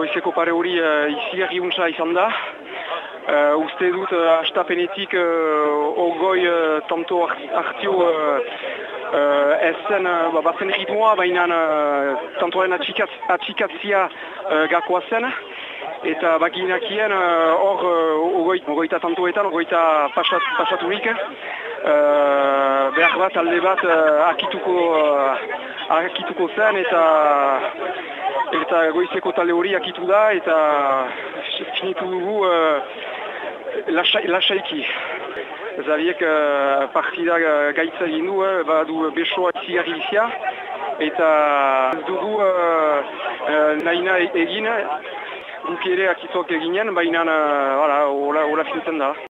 goizeko pare hori uh, izigarri untsa izan da. Uh, uste dut uh, astapenetik uh, ogoi uh, tanto hartio uh, uh, ez zen, uh, batzen ritmoa, baina uh, tantoaren atxikatzia uh, gakoa zen. Eta bakinakien hor uh, ogoita, ogoita tantoetan, ogoita pasat, pasaturik. Uh, behar bat, alde bat, uh, akituko, uh, akituko zen eta eta goizeko talde hori akitu da eta finitu dugu uh, lasaiki. Zabiek uh, partida gaitza egin du, uh, badu besoa zigarri bizia eta dugu uh, uh, nahina egin, guk ere akituak eginen, baina uh, hola, hola fintzen da.